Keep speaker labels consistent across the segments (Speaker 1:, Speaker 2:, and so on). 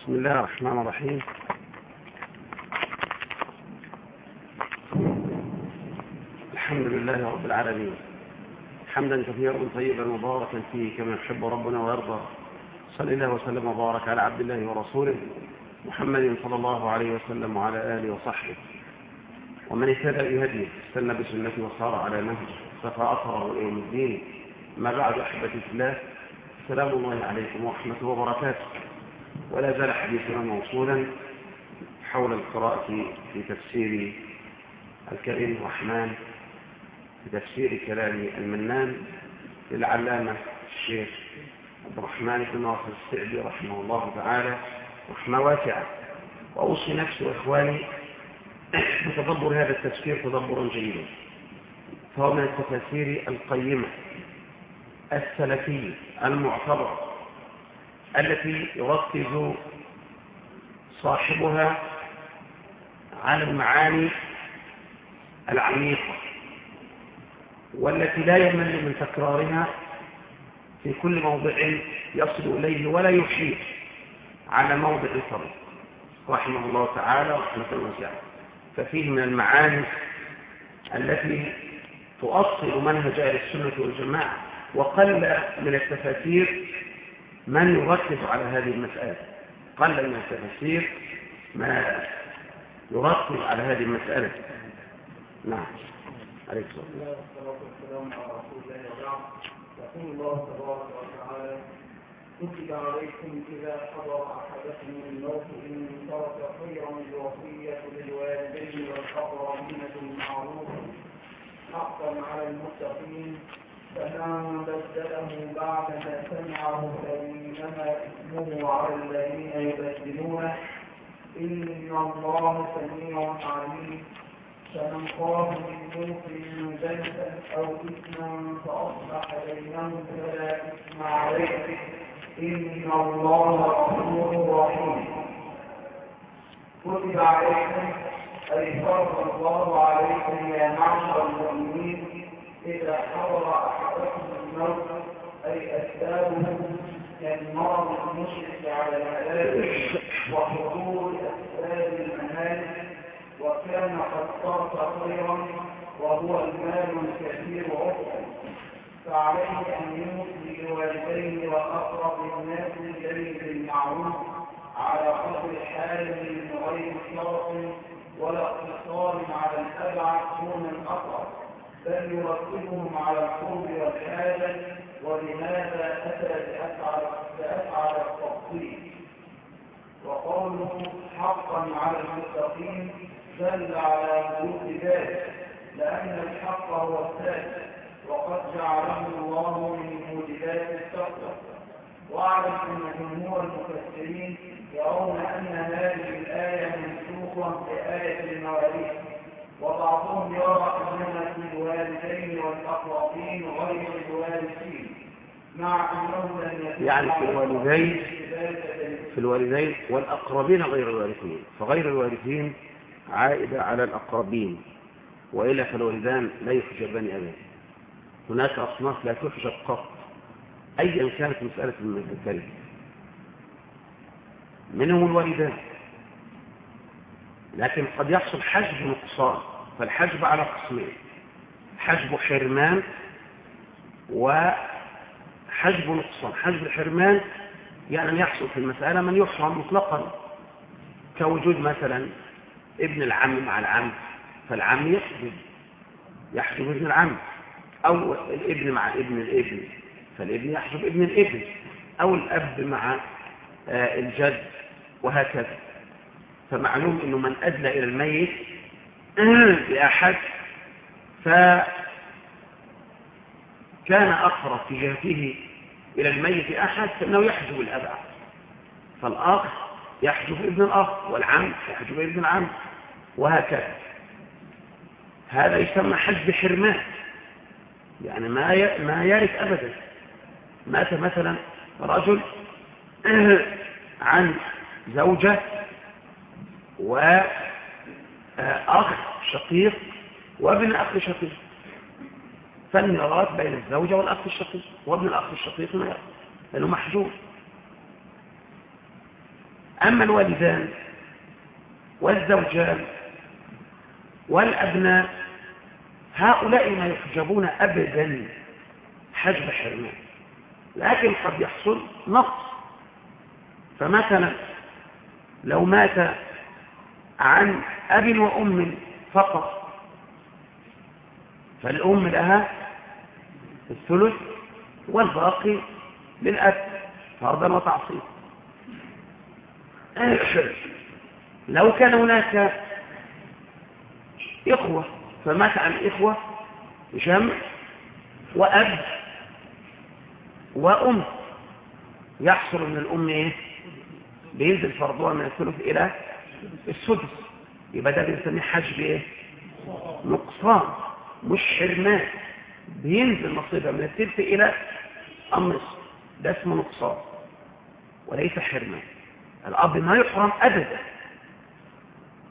Speaker 1: بسم الله الرحمن الرحيم. الحمد لله رب العالمين. حمدا كثيرا طيبا مباركا فيه كما يحب ربنا ويرضى. صلى الله وسلم وبارك على عبد الله ورسوله محمد صلى الله عليه وسلم وعلى آله وصحبه. ومن اهتدى بهديه استنى بسنته وصار على نهجه صفى أثره يوم الدين. ما بعد أحبتي في الله سلام الله عليكم ورحمته وبركاته. ولا زال حديثنا موصولا حول القراءة في تفسير الكريم الرحمن في تفسير كلام المنان للعلامة الشيخ عبد الرحمن بن ناصر السعدي رحمه الله تعالى رحمة واسعة. وأوصي نفسي وإخواني بتدبر هذا التفسير تدبرا جيدا. فهو من التفاسير القيمة السلفية المعتبرة. التي يركز صاحبها على المعاني العميقة والتي لا يمل من تكرارها في كل موضع يصل إليه ولا يحيط على موضع الفرق رحمه الله تعالى رحمة واسعة. ففيه من المعاني التي تؤصل منهج أهل السنة والجماعة وقل من التفاسير من يركز على هذه المسألة؟ قل من التفاسير ما يركز على هذه المسألة. نعم. عليك الصلاة
Speaker 2: والسلام. على رسول الله يقول الله تبارك وتعالى كتب عليكم إذا حضر أحدكم الموت إن ترك خيرا الوصية للوالدين والأقربين بالمعروف حقا على المتقين فمن بدله بعد ما سمعه فإنما إثمه على الذين يبدلونه. إن الله سميع عليم. فمن خاف من موت جنة أو إثما فأصلح بينهم فلا إثم عليه. إن الله غفور رحيم. كتب عليكم أي فرض الله عليكم يا معشر المؤمنين إذا حضر أحدكم الموت أي أسبابه كالمرض المشرك على الهلاك وحضور أسباب المهالك وكان قد صرف خيرا وهو المال الكثير عقلا فعليه أن يوصي لوالديه وأقرب الناس إليه بالمعروف على قدر حال من غير شرط ولا اقتصار على الأبعد دون الأقرب. بل يرتبهم على القرب والحاجة ولماذا أتى بأفعل بأفعل التفصيل وقوله حقا على المتقين دل على وجود ذلك لأن الحق هو الثالث وقد جعله الله من موجبات التقوى. واعلم أن جمهور المفسرين يرون أن هذه الآية منسوخة بآية المواريث وبعضهم يرى أنها الوالدين غير مع
Speaker 1: يعني في الوالدين في الوالدين والأقربين غير الوارثين فغير الوارثين عائدة على الأقربين وإلا فالوالدان لا يحجبان أبدا هناك أصناف لا تحجب قط أيا كانت مسألة الكلمة منهم الوالدان. لكن قد يحصل حجب نقصان فالحجب على قسمين. حجب حرمان وحجب نقصان. حجب الحرمان يعني يحصل في المسألة من يحرم مطلقا. كوجود مثلا ابن العم مع العم فالعم يحجب يحجب ابن العم. أو الابن مع ابن الابن فالابن يحجب ابن الابن. أو الأب مع الجد وهكذا. فمعلوم أنه من أدلى إلى الميت بأحد فكان أقرب في جهته إلى الميت أحد فإنه يحجب الأبعد فالأخ يحجب ابن الأخ والعم يحجب ابن العم وهكذا. هذا يسمى حجب حرمان. يعني ما ما يرث أبدا. مات مثلا رجل عن زوجة وأخ شقيق وابن أخ شقيق فالميراث بين الزوجة والأخ الشقيق وابن الأخ الشقيق ما لأنه محجوب. أما الوالدان والزوجان والأبناء هؤلاء ما يحجبون أبدا حجب حرمان. لكن قد يحصل نقص. فمثلا لو مات عن أب وأم فقط فالأم لها الثلث والباقي للأب فرضا وتعصيب. لو كان هناك إخوة فمات عن إخوة جمع وأب وأم يحصل من الأم إيه؟ بينزل فرضها من الثلث إلى السدس. يبقى ده بنسميه حجب إيه؟ نقصان. مش حرمان. بينزل نصيبها من الثلث إلى النصف ده اسمه نقصان. وليس حرمان. الأب ما يحرم أبدا.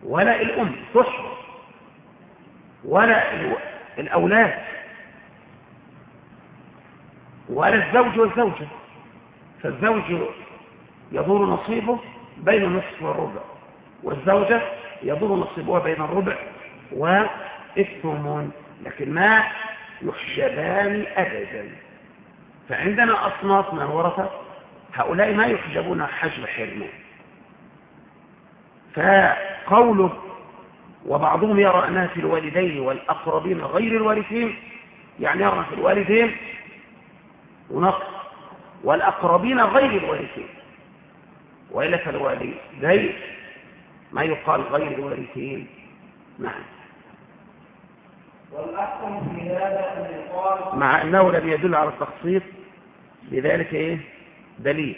Speaker 1: ولا الأم تحرم. ولا الأولاد. ولا الزوج والزوجة. فالزوج يدور نصيبه بين النصف والربع. والزوجة يدور نصيبها بين الربع والثمن لكن ما يحجبان أبدا. فعندنا أصناف من الورثة هؤلاء ما يحجبون حجب حرمان فقوله وبعضهم يرى أنها في الوالدين والأقربين غير الوارثين يعني يرى في الوالدين ونقص والأقربين غير الوارثين. وإلا فالوالدين ما يقال غير الوارثين. نعم.
Speaker 2: والأحسن في هذا أن يقال
Speaker 1: مع أنه لم يدل على التخصيص لذلك إيه؟ دليل.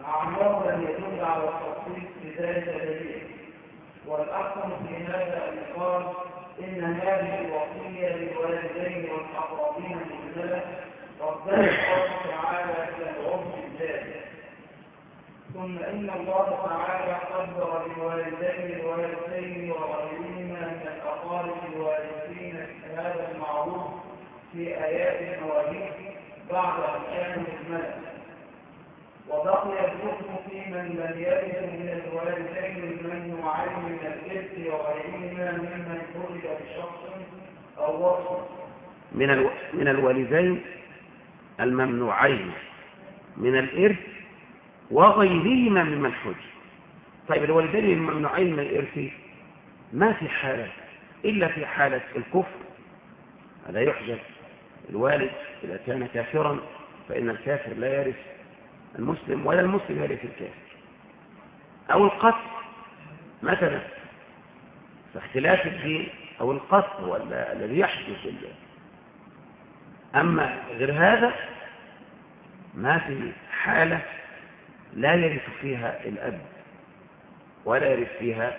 Speaker 2: مع أنه لم يدل على التخصيص لذلك دليل. والأحسن في هذا أن يقال إن هذه الوصية للوالدين والأقربين مجملة ربنا الله تعالى إلى العرف الذاتي ثم إن الله تعالى قدر للوالدين الوالدين وغيرهما من الأقارب الوارثين هذا المعروف في آيات المواليد بعد أن كانوا مجملة وبقي الحكم في من لم يرث من الوالدين الممنوعين من الإرث وغيرهما ممن فرد بشخص أو وصف.
Speaker 1: من ألو... من الوالدين الممنوعين من الإرث وغيرهما ممن حج طيب الوالدين الممنوعين من الإرث ما في حالة إلا في حالة الكفر. هذا يحجب الوالد إذا كان كافرا فإن الكافر لا يرث المسلم ولا المسلم يرث الكافر. أو القتل مثلا فاختلاف الدين أو القتل هو الذي يحدث الله أما غير هذا ما في حالة لا يرث فيها الأب ولا يرث فيها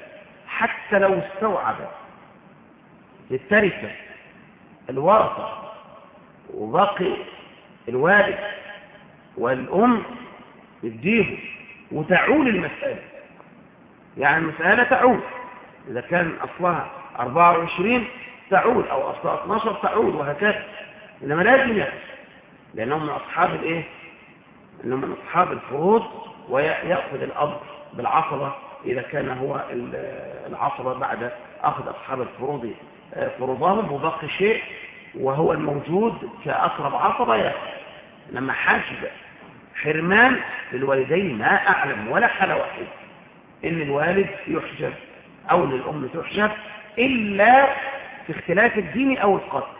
Speaker 1: حتى لو استوعب للتركة الورثة وبقي الوالد والأم يديه وتعول المسألة. يعني المسألة تعول. إذا كان أصلها 24 تعول أو أصلها 12 تعول وهكذا. إنما لازم يأخذ لأنهم من أصحاب الإيه؟ إنهم من أصحاب الفروض ويأخذ الأب بالعصبة إذا كان هو العصبة بعد أخذ أصحاب الفروض فروضهم وبقي شيء وهو الموجود كأقرب عصبة يأخذ لما حاجب حرمان للوالدين ما أعلم ولا حالة واحدة إن الوالد يحجب أو للأم تحجب إلا في اختلاف الدين أو القتل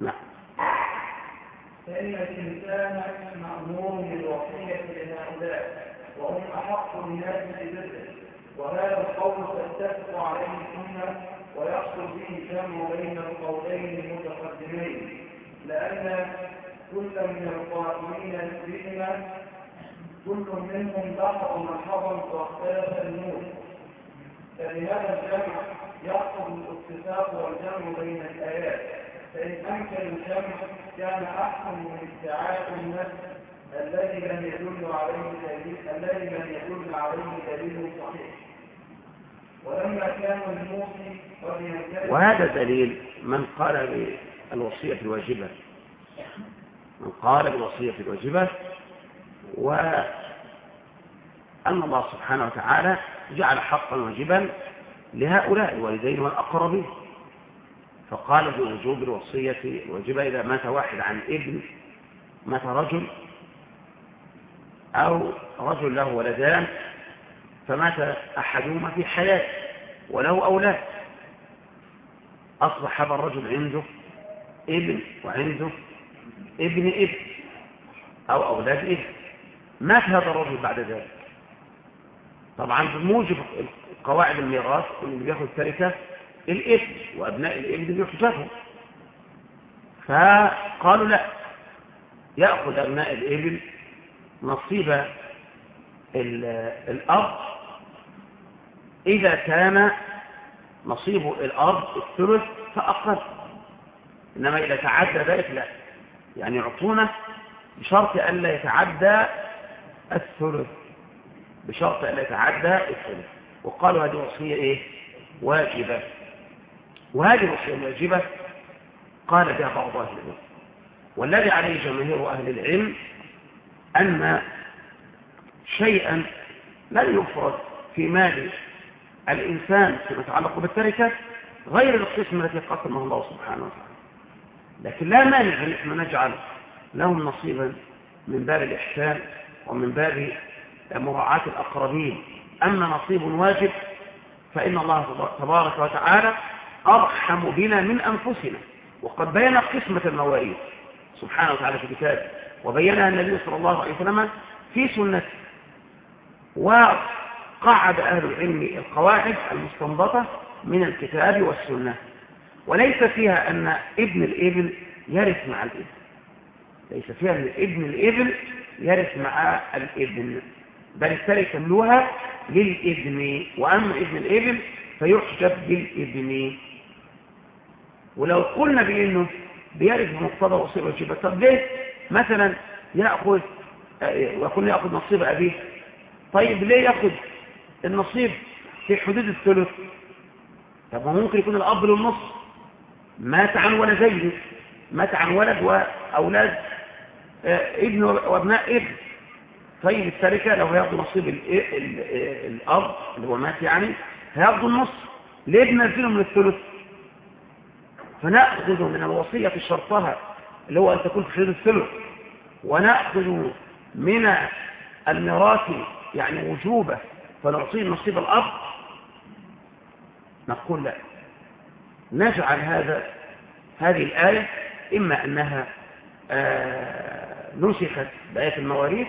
Speaker 1: نعم.
Speaker 2: فإن الإنسان مأمور بالوصية لهؤلاء وهم أحق الناس بذكره وهذا القول تتفق عليه السنة ويحصل به جمع بين القولين المتقدمين لأن كل من القائمين بهما كل منهم ذكر ملحظا واختلف النور. فلهذا الجمع يحصل الاتفاق والجمع بين الآيات. فإن أمكن الجمع كان أحسن من ادعاء النفس الذي لم يدل عليه دليل الذي لم يدل عليه دليل صحيح ولما كان الموصي قد ينتهي
Speaker 1: وهذا دليل من قال بالوصية الواجبة. من قال بالوصية الواجبة أن الله سبحانه وتعالى جعل حقا واجبا لهؤلاء الوالدين والأقربين. فقال بوجوب الوصية الواجبة إذا مات واحد عن ابن مات رجل أو رجل له ولدان فمات أحدهما في حياته وله أولاد. أصبح هذا الرجل عنده ابن وعنده ابن ابن أو أولاد ابن. مات هذا الرجل بعد ذلك. طبعا بموجب قواعد الميراث اللي بياخد تركه الابن وأبناء الابن بيحجبهم. فقالوا لا يأخذ أبناء الابن نصيب الأرض. إذا كان نصيب الأرض الثلث فأقل إنما إذا تعدى ذلك لا. يعني يعطونه بشرط ألا يتعدى الثلث. بشرط ألا يتعدى الثلث. وقالوا هذه وصية إيه؟ واجبة. وهذه الوصية الواجبة قال بها بعض أهل العلم. والذي عليه جماهير أهل العلم أن شيئا لن يفرض في مال الإنسان فيما يتعلق بالتركة غير القسم التي قسمه الله سبحانه وتعالى. لكن لا مانع أن إحنا نجعل لهم نصيبا من باب الإحسان ومن باب مراعاة الأقربين. أما نصيب واجب فإن الله تبارك وتعالى أرحم بنا من أنفسنا. وقد بين قسمة المواريث. سبحانه وتعالى في كتابه وبينها النبي صلى الله عليه وسلم في سنته وقعد أهل العلم القواعد المستنبطة من الكتاب والسنة. وليس فيها أن ابن الإبل يرث مع الإبن ليس فيها أن ابن الإبل يرث مع الإبن بل التركة كلها للإبن وأما ابن الإبل فيحجب بالإبن. ولو قلنا بأنه بيرث بمقتضى وصيبة وجيبة طب ليه مثلا يأخذ ويقول يأخذ نصيب أبيه؟ طيب ليه يأخذ النصيب في حدود الثلث؟ طب ممكن يكون الأب للنص مات عن ولدين مات عن ولد وأولاد ابن وابناء ابن طيب التركة لو هياخدوا نصيب الأب اللي هو مات يعني هياخدوا النص. ليه بنزله من الثلث؟ فنأخذ من الوصية شرطها اللي هو أن تكون في حدود الثلث. ونأخذ من الميراث يعني وجوبة فنعطيه نصيب الأب. نقول لا. نجعل هذا هذه الآية إما أنها آه نسخت بآية المواريث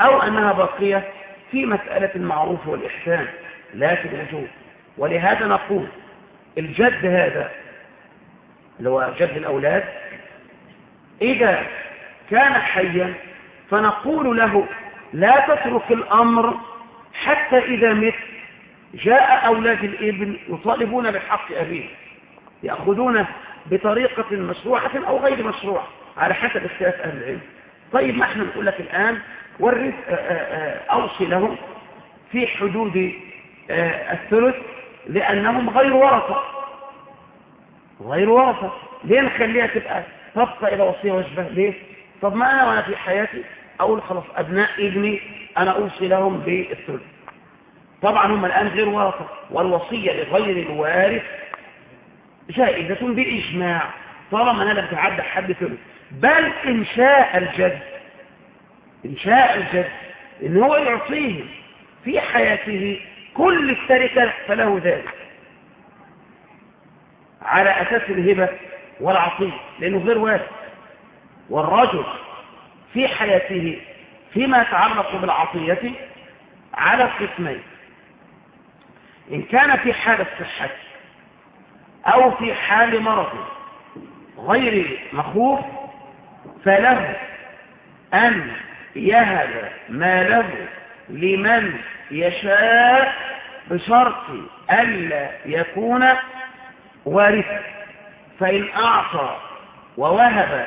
Speaker 1: أو أنها باقية في مسألة المعروف والإحسان لا في الوجوب ولهذا نقول الجد هذا اللي هو جد الأولاد إذا كان حيا فنقول له لا تترك الأمر حتى إذا مت. جاء أولاد الإبن يطالبون بحق أبيه. يأخذونه بطريقة مشروعة أو غير مشروعة على حسب اختلاف أهل العلم. طيب ما إحنا نقول لك الآن؟ ورث أوصي لهم في حدود الثلث لأنهم غير ورثة. غير ورثة. ليه نخليها تبقى تبقى إلى وصية وجبة؟ ليه؟ طب ما أنا وأنا في حياتي أقول خلاص أبناء ابني أنا أوصي لهم بالثلث. طبعا هم الآن غير ورثة والوصية لغير الوارث جائزة بإجماع طالما أنا لم تعدى حد ثلث. بل إن شاء الجد إن شاء الجد إن هو يعطيه في حياته كل التركة فله ذلك. على أساس الهبة والعطية لأنه غير وارث. والرجل في حياته فيما يتعلق بالعطية على قسمين إن كان في حال الصحة أو في حال مرض غير مخوف فله أن يهب ماله لمن يشاء بشرط ألا يكون وارثا. فإن أعطى ووهب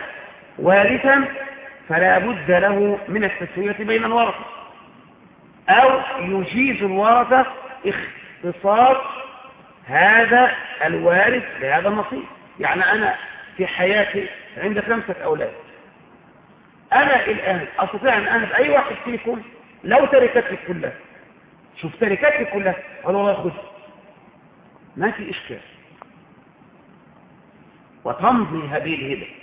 Speaker 1: وارثا فلا بد له من التسوية بين الورثة أو يجيز الورثة اختصاص هذا الوارث بهذا النصيب. يعني أنا في حياتي عندي خمسة أولاد. أنا الآن أستطيع أن أهب أي واحد فيكم؟ لو تركتك كلها. شوف تركاتي كلها. قال والله خذ ما في إشكال. وتمضي هذه الهبة.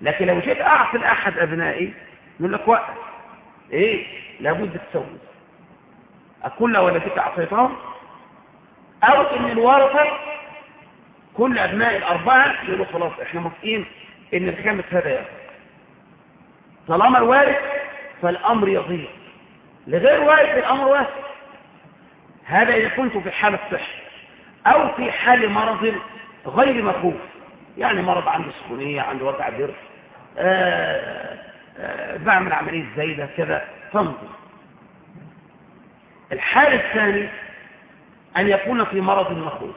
Speaker 1: لكن لو جيت أعطي لأحد أبنائي يقول لك وقف إيه؟ لابد تسوي. أكل ولدك أعطيتهم أو إن الورثة كل أبناء الأربعة يقولوا خلاص إحنا موافقين إن الخامس هذا يأخذ طالما الوارث فالأمر يضيع لغير وارث الأمر واسع. هذا إذا كنت في حالة صحة أو في حال مرض غير مخوف. يعني مرض عنده سخونية عنده وجع ضرس آه آه بعمل عملية زايدة كذا. تمضي الحال الثاني أن يكون في مرض مخوف.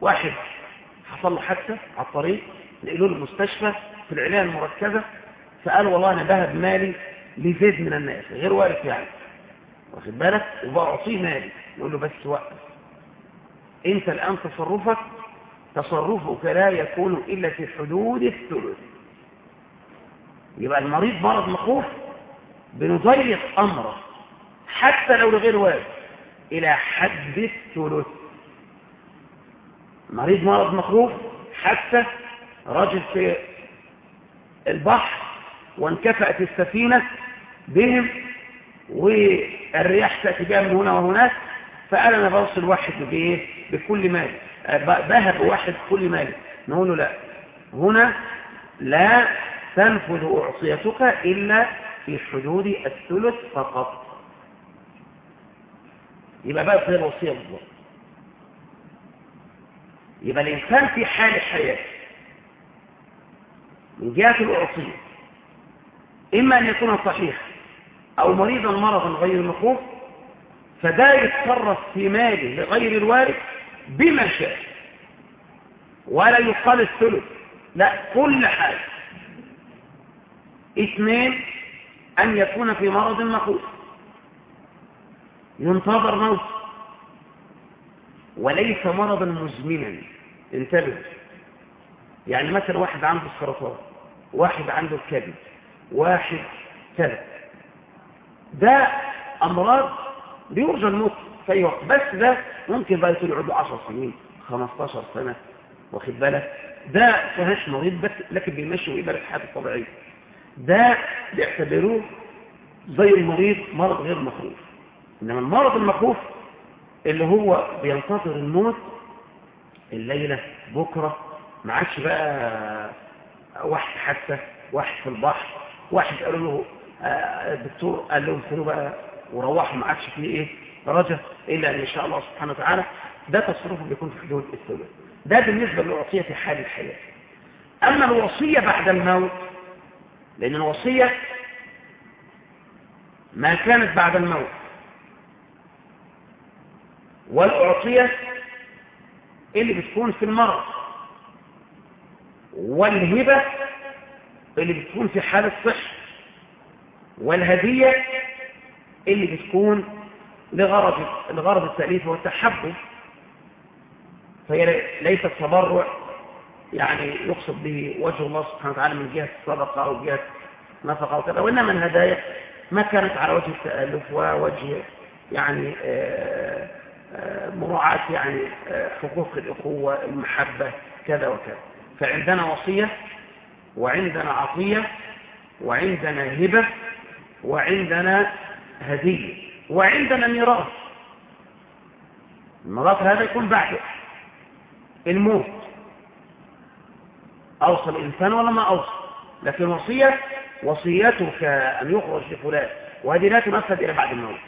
Speaker 1: واحد حصل له حادثة على الطريق نقلوا له المستشفى في العناية المركزة فقال والله أنا بهب مالي لزيد من الناس غير وارث يعني. واخد بالك؟ وبأعطيه مالي. يقول له بس وقف. أنت الآن تصرفك تصرفك لا يكون إلا في حدود الثلث. يبقى المريض مرض مخوف بنضيق أمره حتى لو لغير وارث إلى حد الثلث. مريض مرض مخوف حتى رجل في البحر وانكفأت السفينة بهم والرياح تأتي بها من هنا وهناك فقال أنا بوصل واحد بكل مال. بهب واحد بكل مال. نقول له لا. هنا لا تنفذ أعصيتك إلا في حدود الثلث فقط. يبقى بقى تصير وصية بالظبط يبقى الإنسان في حال الحياة. من جهة الأعصية. إما أن يكون صحيح أو مريضا مرضا غير مخوف فده يتصرف في ماله لغير الوارث بما شاء. ولا يقال الثلث. لا كل حاجة اثنين أن يكون في مرض مخوف. ينتظر موت. وليس مرضا مزمنا. انتبه. يعني مثلا واحد عنده السرطان واحد عنده الكبد واحد كذا. ده أمراض بيرجى الموت في وقت. بس ده ممكن بقى يكون عنده 10 سنين 15 سنة. واخد بالك؟ ده فهش مريض بس لكن بيمشي ويقبل الحياة الطبيعية ده بيعتبروه زي المريض مرض غير مخوف إنما المرض المخوف اللي هو بينتظر الموت الليلة بكرة ما عادش بقى واحد حتى واحد في البحر واحد قالوا له الدكتور قال لهم كانوا بقى وروحوا ما عادش فيه إيه رجا إلا إن شاء الله سبحانه وتعالى. ده تصرفه بيكون في حدود الثلث ده بالنسبة للوصية في حال الحياة. أما الوصية بعد الموت لأن الوصية ما كانت بعد الموت. والأعطية اللي بتكون في المرض والهبة اللي بتكون في حال الصحة والهدية اللي بتكون لغرض لغرض التأليف والتحبب. فهي ليست تبرع يعني يقصد به وجه الله سبحانه وتعالى من جهة الصدقة أو جهة نفقة أو كذا وإنما الهدايا ما كانت على وجه التألف ووجه يعني آه مراعاة يعني حقوق الأخوة المحبة كذا وكذا. فعندنا وصية وعندنا عطية وعندنا هبة وعندنا هدية وعندنا ميراث. الميراث هذا يكون بعد الموت. أوصل الإنسان ولا ما أوصل لكن وصية وصيتك أن يخرج لفلان. وهذه لا تنفذ إلى بعد الموت.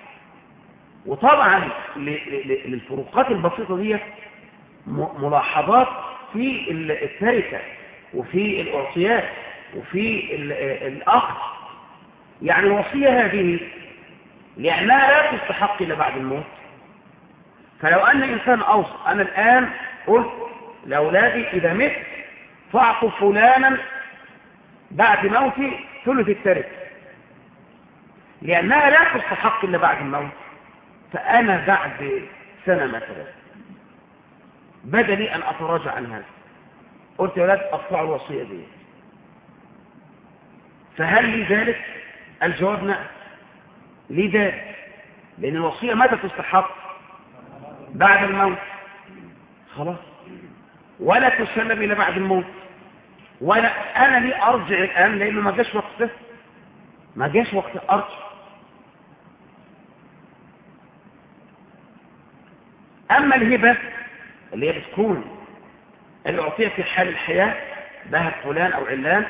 Speaker 1: وطبعا للفروقات البسيطة دي ملاحظات في التركة وفي الأعطيات وفي الأخذ. يعني الوصية هذه لأنها لا تستحق إلا بعد الموت. فلو أن إنسان أوصى أنا الآن قلت لأولادي إذا مت فاعطوا فلانا بعد موتي ثلث التركة لأنها لا تستحق إلا بعد الموت. فأنا بعد سنة مثلا بدلي أن أتراجع عن هذا. قلت يا ولاد أطلعوا الوصية دي. فهل لي ذلك؟ الجواب نعم ده لأن الوصية متى تستحق؟ بعد الموت. خلاص. ولا تسلم إلى بعد الموت. ولا أنا ليه أرجع الآن لأنه ما جاش وقته ما جاش وقت أرجع. أما الهبة اللي هي بتكون اللي اعطيها في حال الحياة ذهب فلان أو علان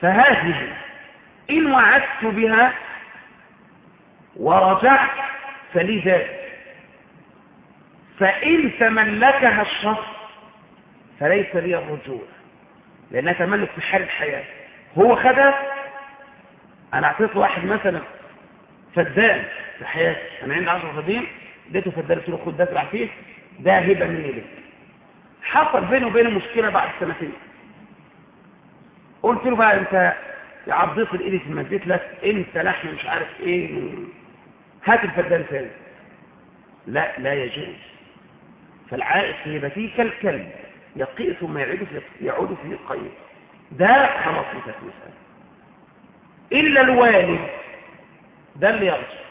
Speaker 1: فهذه إن وعدت بها ورجعت فلي ذلك فإن تملكها الشخص فليس لي الرجوع لأنها تملك في حال الحياة. هو خدها؟ أنا أعطيت واحد مثلا فدان في حياتي أنا عندي 10 فدين اديته فدان قلت له خد ده فيه ده هبة مني لك حصل بينه وبينه مشكلة بعد سنتين. قلت له بقى أنت يا عبديت الإيدي في مديت لك أنت لحم مش عارف إيه هات الفدان ثاني لا لا يجوز. فالعائد في هبته كالكلب يقيء ثم يعود في يعود في القيد ده خلاص المسألة إلا الوالد ده اللي يرجع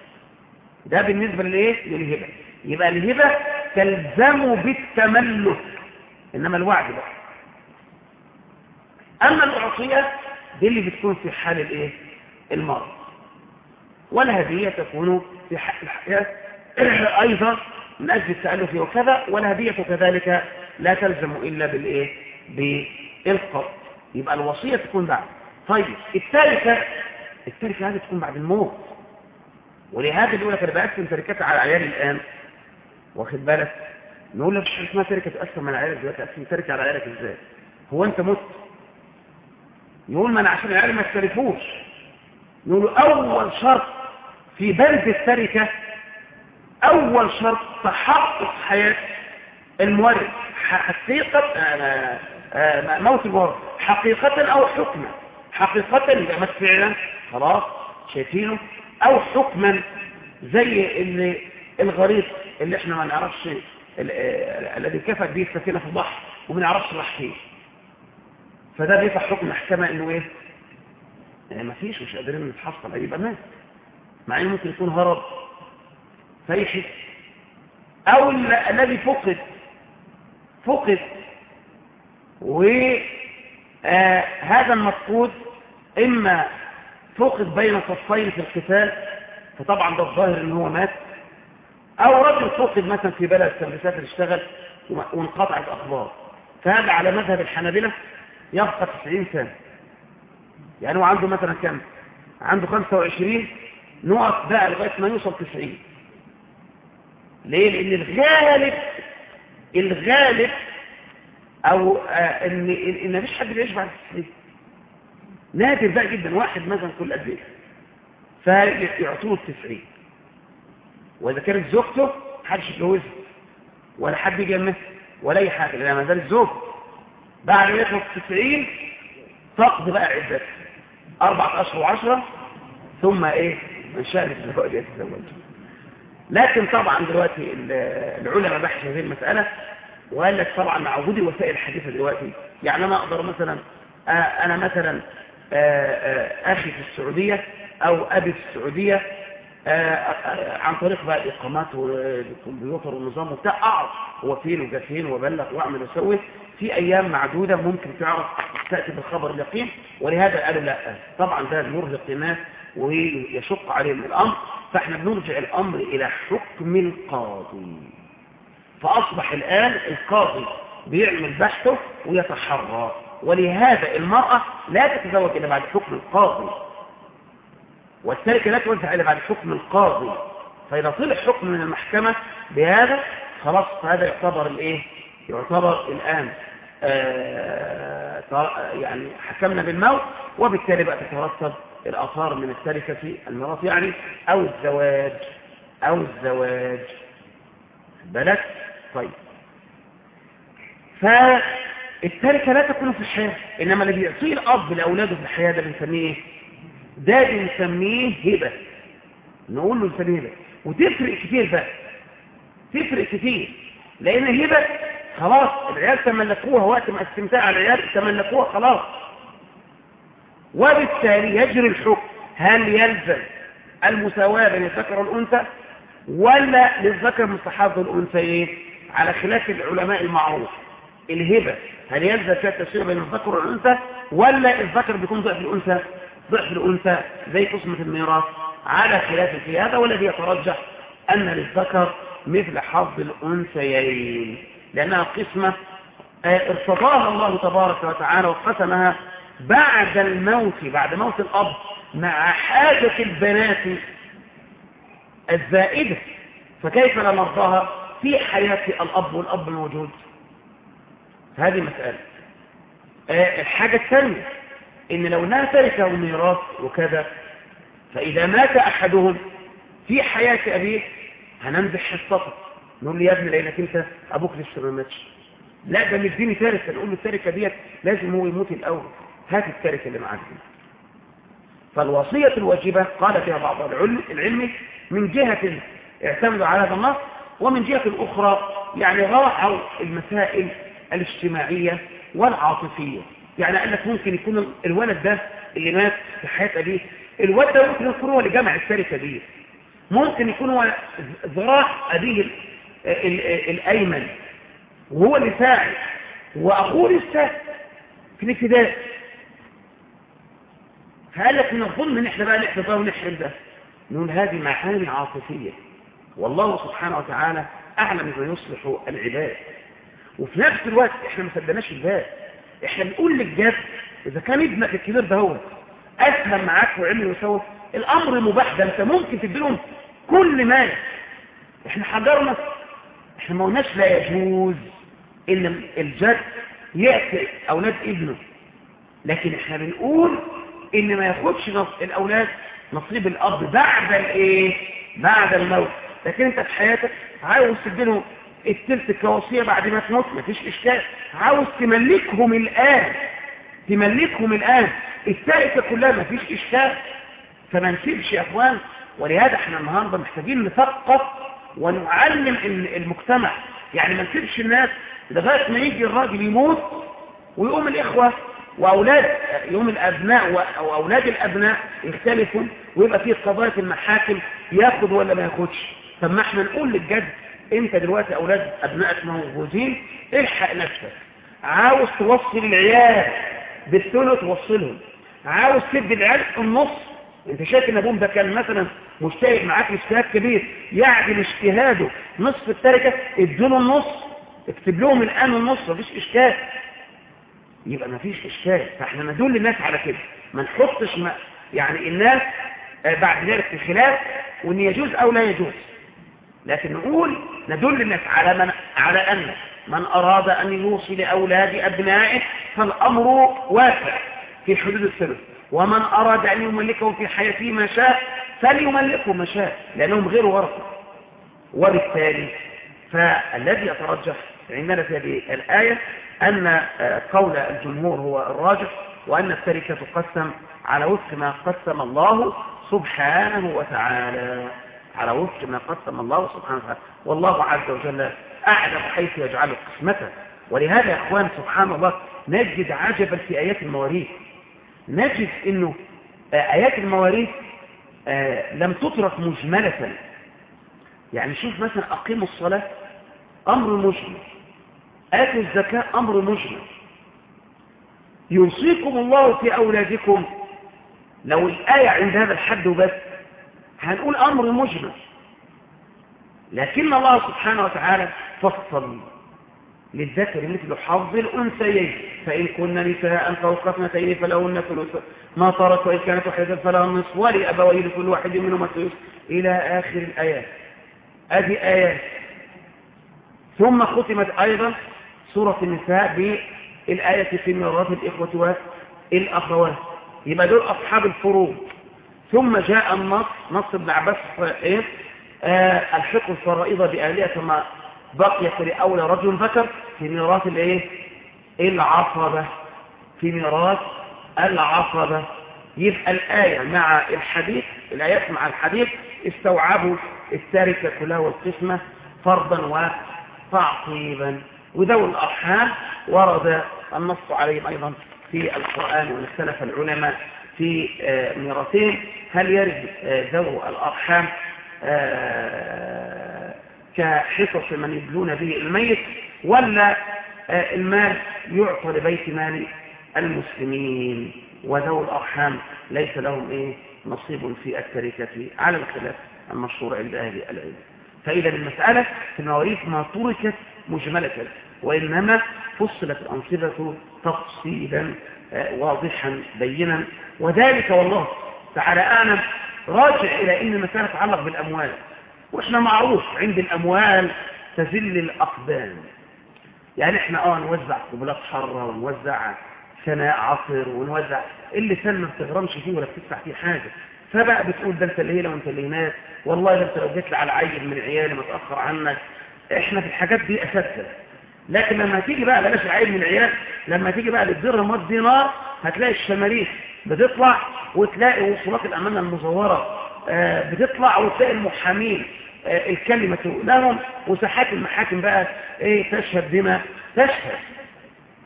Speaker 1: ده بالنسبة لإيه؟ للهبة. يبقى الهبة تلزم بالتملك إنما الوعد بقى. أما العطية دي اللي بتكون في حال الإيه؟ المرض. والهدية تكون في حال الحياة. أيضا من أجل التألف وكذا والهدية كذلك لا تلزم إلا بالإيه؟ بالقبض يبقى الوصية تكون بعد. طيب التاركة التاركة هذه تكون بعد الموت. ولهذا يقول لك أنا بقسم تركات على عيالي الآن. واخد بالك؟ نقول لك مش اسمها تركة تقسم من عيالك دلوقتي تقسم تركة على عيالك إزاي؟ هو أنت مت. يقول ما أنا عشان عيالي ما يختلفوش. يقولوا أول شرط في بند التركة أول شرط تحقق حياة المورث حقيقة آه، آه، موت الورث حقيقة أو حكما. حقيقة يبقى مات فعلا خلاص شايفينه. أو حكما زي اللي الغريق اللي إحنا ما نعرفش الذي كفت به السفينة في البحر وما نعرفش راح فين. فده بيفتح حكم محكمة إنه إيه؟ يعني ما فيش مش قادرين نتحصل يبقى مات. مع إنه ممكن يكون هرب. فيحس أو الذي فقد فقد. وهذا المفقود إما فقد بين صفين في القتال فطبعا ده الظاهر إن هو مات أو رجل فقد مثلا في بلد كان بيسافر يشتغل وانقطعت أخبار. فهذا على مذهب الحنابلة يبقى 90 سنة. يعني هو عنده مثلا كم عنده 25 نقط بقى لغاية ما يوصل 90 ليه؟ لأن الغالب الغالب أو آه إن إن مفيش حد بيعيش بعد 90 نادر بقى جدا واحد مثلا كل قد إيه؟ فيعطوه ال 90 وإذا كانت زوجته محدش يتجوزها ولا حد يجي ولا أي حاجة. لأن ما زالت زوج بعد ما يخلص 90 تقضي بقى عدتها أربع اشهر وعشرة ثم إيه؟ من شاء الزواج يتزوج. لكن طبعا دلوقتي العلماء بحثوا هذه المسألة وقال لك طبعا مع وجود الوسائل الحديثة دلوقتي يعني أنا أقدر مثلا أنا مثلا أخي في السعودية أو أبي في السعودية عن طريق بقى الإقامات والكمبيوتر والنظام وبتاع أعرف هو فين وجا فين وبلغ وأعمل وأسوي. في أيام معدودة ممكن تعرف تأتي بالخبر اليقين ولهذا قالوا لا. طبعا ده يرهق الناس ويشق عليهم الأمر فإحنا بنرجع الأمر إلى حكم القاضي. فأصبح الآن القاضي بيعمل بحثه ويتحرى. ولهذا المرأة لا تتزوج إلا بعد حكم القاضي. والتركة لا توزع إلا بعد حكم القاضي. فإذا طلع حكم من المحكمة بهذا خلاص هذا يعتبر الإيه؟ يعتبر الآن آه يعني حكمنا بالموت وبالتالي بقى تترتب الآثار من التركة في الميراث يعني أو الزواج أو الزواج. بالك؟ طيب. فالتركة لا تكون في الحياة إنما اللي بيعطيه الأب لأولاده في الحياة ده بنسميه ده بنسميه هبة. نقول له نسميه هبة. وتفرق كتير بقى. تفرق كتير. لأن هبة خلاص العيال تملكوها وقت ما استمتاع العيال تملكوها خلاص. وبالتالي يجري الحكم. هل يلزم المساواة بين الذكر والأنثى؟ ولا للذكر مستحب الأنثيين؟ على خلاف العلماء المعروف. الهبة هل يلزم فيها التسوية بين الذكر والأنثى؟ ولا الذكر بيكون ضعف الأنثى؟ ضعف الأنثى زي قسمة الميراث. على خلاف في هذا والذي يترجح أن للذكر مثل حظ الأنثيين. لأنها قسمة ارتضاها الله تبارك وتعالى وقسمها بعد الموت بعد موت الأب مع حاجة البنات الزائدة فكيف لا نرضاها في حياة الأب والأب الموجود هذه مسألة. الحاجة الثانية إن لو تركه ميراث وكذا فإذا مات أحدهم في حياة أبيه هننزح حصته. نقول لي يا ابني لأنك أنت أبوك لسه ما ماتش. لا ده مديني تركة نقول له التركة ديت لازم هو يموت الأول. هات التركة اللي معاك. فالوصية الواجبة قال فيها بعض العلم من جهة اعتمدوا على هذا النص ومن جهة أخرى يعني راعوا المسائل الاجتماعية والعاطفية. يعني قال لك ممكن يكون الولد ده اللي مات في حياة أبيه الولد ده ممكن يكون هو اللي جمع التركة دي. ممكن يكون هو ذراع أبيه الأيمن وهو اللي ساعد. وأخوه لسه في الابتدائي فقال لك من الظلم إن إحنا بقى نحفظ ده ونحرم ده؟ نقول هذه معاني عاطفية. والله سبحانه وتعالى أعلم ما يصلح العباد. وفي نفس الوقت إحنا ما صدقناش الباب. إحنا بنقول للجد إذا كان ابنك الكبير ده هو اسهم معاك وعمل وسوى الأمر مباح ده أنت ممكن تديلهم كل ما. إحنا حجرنا. إحنا ما قلناش لا يجوز إن الجد يأتي أولاد ابنه. لكن إحنا بنقول إن ما ياخدش نص الأولاد نصيب الأب بعد الإيه؟ بعد الموت. لكن أنت في حياتك عاوز تديلهم التلت كوصية بعد ما تموت مفيش إشكال. عاوز تملكهم الآن تملكهم الآن. التركة كلها مفيش إشكال. فما نسيبش يا إخوان ولهذا إحنا النهاردة محتاجين نثقف ونعلم المجتمع. يعني ما نسيبش الناس لغاية ما يجي الراجل يموت ويقوم الإخوة وأولاد يوم الأبناء واولاد الأبناء يختلفوا ويبقى فيه قضايا في المحاكم ياخد ولا ما ياخدش. طب ما إحنا نقول للجد أنت دلوقتي أولاد أبنائك موجودين الحق نفسك. عاوز توصل العيال بالثلث توصلهم. عاوز تدي العيال النص. أنت شايف إن ابوهم ده كان مثلا مجتهد معاك اجتهاد كبير يعدل اجتهاده نصف التركة اديله النص اكتب لهم الآن النص مفيش إشكال. يبقى مفيش إشكال. فإحنا ندل الناس على كده. ما نحطش ما يعني الناس بعد ذلك في خلاف وإن يجوز أو لا يجوز. لكن نقول ندل الناس على من على أن من أراد أن يوصي لاولاد أبنائه فالأمر واسع في حدود الثلث ومن أراد أن يملكهم في حياته ما شاء فليملكه ما شاء لأنهم غير ورثة. وبالتالي فالذي يترجح عندنا في هذه الآية؟ أن قول الجمهور هو الراجح وأن التركه تقسم على وفق ما قسم الله سبحانه وتعالى. على وفق ما قسم الله سبحانه وتعالى. والله عز وجل أعلم حيث يجعل قسمته. ولهذا يا أخوان سبحان الله نجد عجبا في آيات المواريث. نجد أنه آيات المواريث لم تترك مجملة. يعني شوف مثلا أقيموا الصلاة أمر مجمل. آتوا الزكاة أمر مجمل. يوصيكم الله في أولادكم. لو الآية عند هذا الحد وبس هنقول أمر مجمل. لكن الله سبحانه وتعالى فصل للذكر مثل حظ الأنثيين. فإن كن نساء فوق اثنتين فلهن ثلث. ما ترك وإن كانت واحدة فلها النصف ولأبويه لكل واحد منهما الثلث إلى آخر الآيات. هذه آيات. ثم ختمت أيضا سورة النساء بالآية في ميراث الإخوة والأخوات. يبقى دول أصحاب الفروض. ثم جاء النص نص ابن عباس إيه؟ آه الحق الفرائض بأهلها ثم بقيت لأولى رجل ذكر في ميراث الإيه؟ العصبة. في ميراث العصبة. يبقى الآية مع الحديث الآيات مع الحديث استوعبوا التاركة كلها والقسمة فرضا وتعقيبا. وذوي الأرحام ورد النص عليهم أيضا في القرآن واختلف العلماء في آه، ميراثين هل يرد آه، ذو الأرحام آه، كحصص من يبلون به الميت ولا المال يعطى لبيت مال المسلمين؟ وذو الأرحام ليس لهم إيه؟ نصيب في التركة على الخلاف المشهور عند أهل العلم. فإذا المسألة في المواريث ما تركت مجملة وإنما فصلت الأنصبة تفصيلا واضحا بينا. وذلك والله تعالى أنا راجع إلى أن المسألة تتعلق بالأموال. وإحنا معروف عند الأموال تزل الأقدام. يعني إحنا آه نوزع قبلات حرة ونوزع سناء عصر ونوزع اللي سنة ما بتغرمش فيه ولا بتدفع فيه حاجة. فبقى بتقول ده انت اللي هنا وانت اللي هناك. والله ده انت لو جيت لي على عيل من عيالي متأخر عنك. إحنا في الحاجات دي أساسا لكن لما تيجي بقى بلاش عيل من العيال لما تيجي بقى للدرهم والدينار هتلاقي الشماريخ بتطلع وتلاقي وصولات الأمانة المزورة آه، بتطلع وتلاقي المحامين آه، الكلمة لهم وساحات المحاكم بقى إيه تشهد بما تشهد.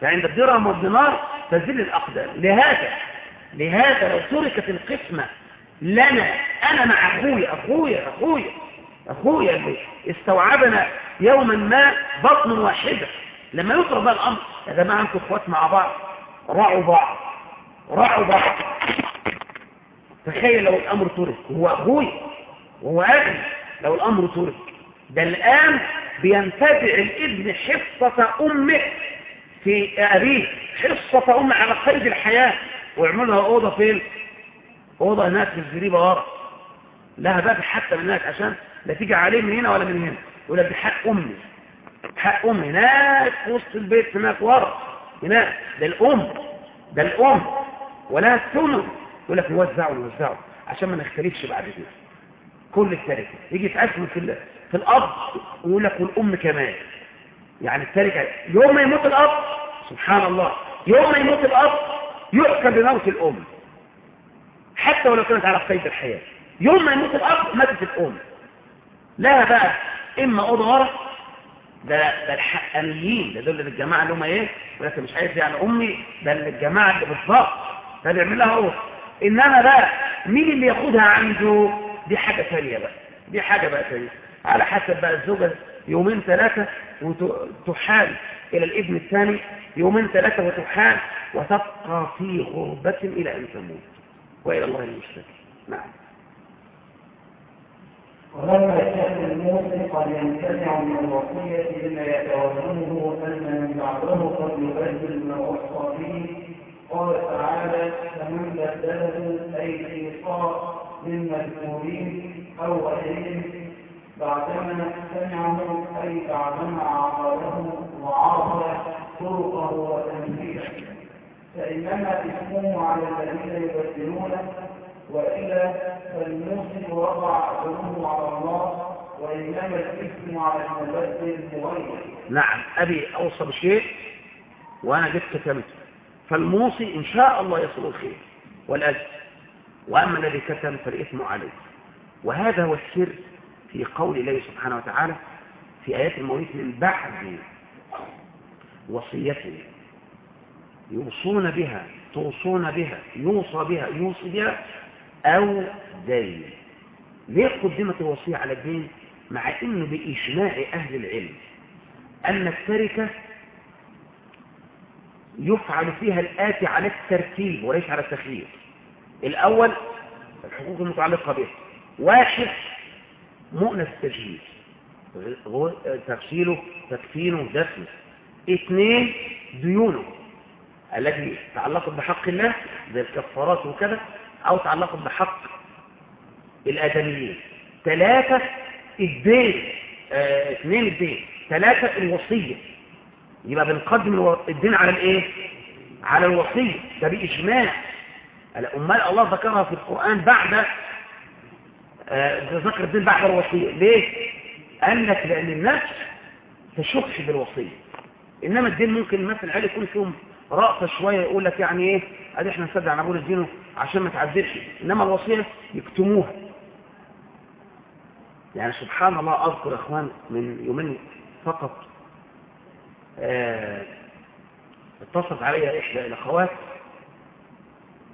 Speaker 1: فعند الدرهم والدينار تزل الأقدام. لهذا لهذا لو تركت القسمة لنا أنا مع أخويا أخويا أخويا أخويا اللي استوعبنا يوما ما بطن واحدة. لما يطرب بقى الأمر يا جماعة أنتوا إخوات مع بعض راعوا بعض راعوا بعض. تخيل لو الأمر ترك هو أخوي وهو أخي لو الأمر ترك. ده الآن بينتبع الإبن حصة أمه في أبيه حصة أمه على قيد الحياة. ويعملها أوضة فين؟ أوضة هناك في الزريبة ورا. لها باب حتى من هناك عشان لا تيجي عليه من هنا ولا من هنا. يقول لك حق أمي. حق أمي. هناك في وسط البيت هناك ورا هناك. ده الأم. ده الأم. ولا الثمن يقول لك نوزعه نوزعه عشان ما نختلفش بعد كده. كل التركة. يجي يتقسم في في الأب ويقول لك والأم كمان. يعني التركة. يوم ما يموت الأب سبحان الله. يوم ما يموت الأب يحكم بموت الأم. حتى ولو كانت على قيد الحياة. يوم ما يموت الأب ماتت الأم. لها بقى إما اوضه ورا ده ده الحقانيين ده دول الجماعة اللي هم إيه؟ ولكن مش عايز يعني أمي ده الجماعة اللي بالظبط. ده بيعملها هو. إنما بقى مين اللي ياخدها عنده؟ دي حاجة ثانية بقى. دي حاجة بقى ثانية على حسب بقى الزوجة يومين ثلاثة وتحال إلى الابن الثاني يومين ثلاثة وتحال وتبقى في غربة إلى أن تموت. وإلى الله المشتكي نعم.
Speaker 2: ولما كان الموصي قد يمتنع من الوصية لما يتوهمه أن من بعده قد يبدل ما وصى به. قال تعالى فمن بدله أي في صار من مذكورين أو غيرهم بعدما سمعه أي بعدما عقله وعرف طرقه وتنفيذه فإنما اسمه على الذين يبدلونه وإلا فالموسم وضع ظلمه على الله وإنما الإثم على المبدل مغير.
Speaker 1: نعم أبي أوصى بشيء وأنا جبت كتمته فالموصي إن شاء الله يصل الخير والأجر. وأما الذي كتم فالإثم عليه. وهذا هو السر في قول الله سبحانه وتعالى في آيات المواريث من بعد وصيته. يوصون بها توصون بها يوصى بها يوصي بها أو دين. ليه قدمت الوصية على الدين؟ مع أنه بإجماع أهل العلم أن التركة يفعل فيها الآتي على الترتيب وليس على التخيير. الأول الحقوق المتعلقة به. واحد مؤنة التجهيز. تغسيله تكفينه دفنه. اثنين ديونه. التي تعلقت بحق الله زي الكفارات وكذا. أو تعلقت بحق الآدميين. ثلاثة الدين آه اثنين الدين ثلاثة الوصية. يبقى بنقدم الدين على الإيه؟ على الوصية. ده بإجماع. أمال الله ذكرها في القرآن بعد آه ذكر الدين بعد الوصية. ليه؟ قال لك لأن النفس تشك بالوصية. إنما الدين ممكن مثلا عيل يكون فيهم رأفة شوية يقول لك يعني إيه؟ ادي إحنا نصدق عن ابونا الدين عشان ما تعذبش. إنما الوصية يكتموها. يعني سبحان الله أذكر إخوان من يومين فقط آه اتصلت علي إحدى الأخوات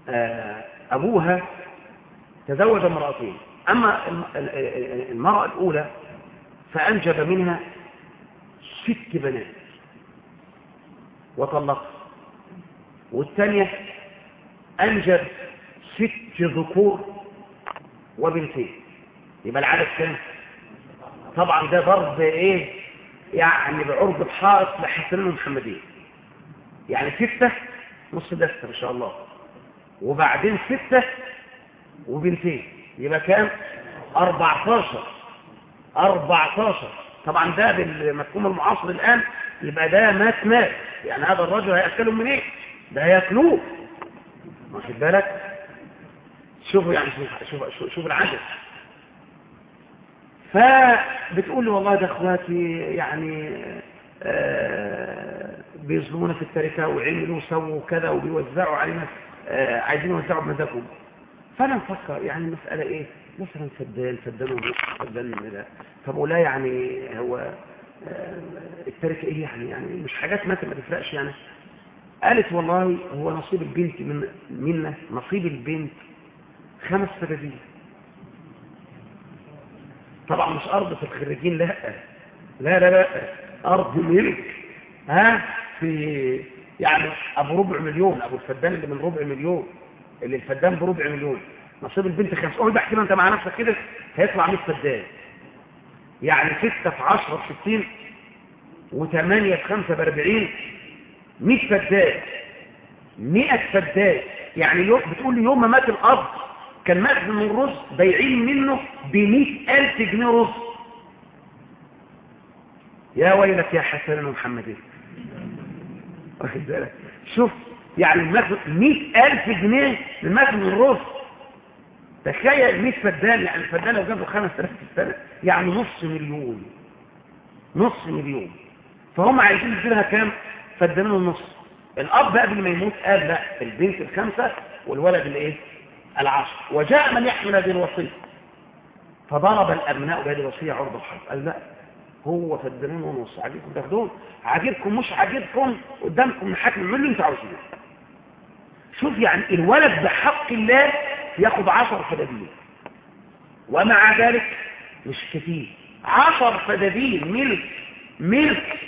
Speaker 1: آه أبوها تزوج امرأتين. ال- المرأة الأولى فأنجب منها ست بنات. وطلقها والثانية أنجب ست ذكور وبنتين يبقى العدد كام؟ طبعا ده ضرب إيه؟ يعني بعرض حائط لحسنين محمدين يعني ستة نص دستة ان شاء الله وبعدين ستة وبنتين يبقى كام؟ 14 14 طبعا ده بالمفهوم المعاصر الآن يبقى ده مات مات يعني هذا الرجل هيأكلهم من إيه؟ ده هياكلوه واخد بالك؟ شوفوا يعني شوف, شوف, العدد. فبتقول لي والله ده اخواتي يعني آه بيظلمونا في التركة وعملوا وسووا كذا وبيوزعوا علينا آه عايزين يوزعوا بمزاجهم. فأنا مفكر يعني المسألة إيه؟ مثلا فدان فدان ونص فدان طب ولا يعني هو آه التركة إيه يعني؟ يعني مش حاجات مثلا ما تفرقش يعني. قالت والله هو نصيب البنت من منا نصيب البنت خمس فدادين طبعا مش أرض في الخريجين لا لا لا لا أرض ملك. ها؟ في يعني أبو ربع مليون أبو الفدان اللي من ربع مليون اللي الفدان بربع مليون. نصيب البنت خمسة قول بحكي أنت مع نفسك كده. هيطلع 100 فدان. يعني 6 في 10 في 60 و8 في 5 ب 40 100 فدان 100 فدان يعني يوم بتقول لي يوم ما مات الأب كان مخزن الرز بيعين منه بمئة ألف جنيه رز. يا ويلك يا حسن ومحمد واخد بالك؟ شوف يعني المخزن مئة ألف جنيه لمخزن الرز تخيل 100 فدان يعني الفدان لو جابوا 5000 في السنة يعني نص مليون. نص مليون. فهم عايزين يديلها كام؟ فدانين ونص الأب قبل ما يموت قال لا البنت الخمسة والولد الإيه؟ العشر وجاء من يحمل هذه الوصية. فضرب الأبناء بهذه الوصية عرض الحرب قال لا هو فدانين ونص عاجبكم تاخدون؟ عاجبكم مش عاجبكم قدامكم الحاكم من اللي أنتوا عاوزينه شوف يعني الولد بحق الله ياخد عشر فدادين. ومع ذلك مش كتير. عشر فدادين ملك ملك